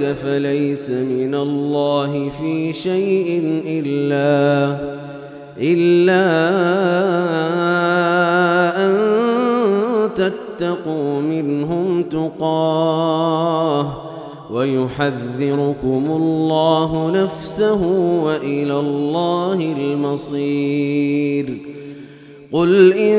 ذلك فليس من الله في شيء إلا إلا أن تتقوا منهم تقاه ويحذركم الله نفسه وإلى الله المصير. قل إن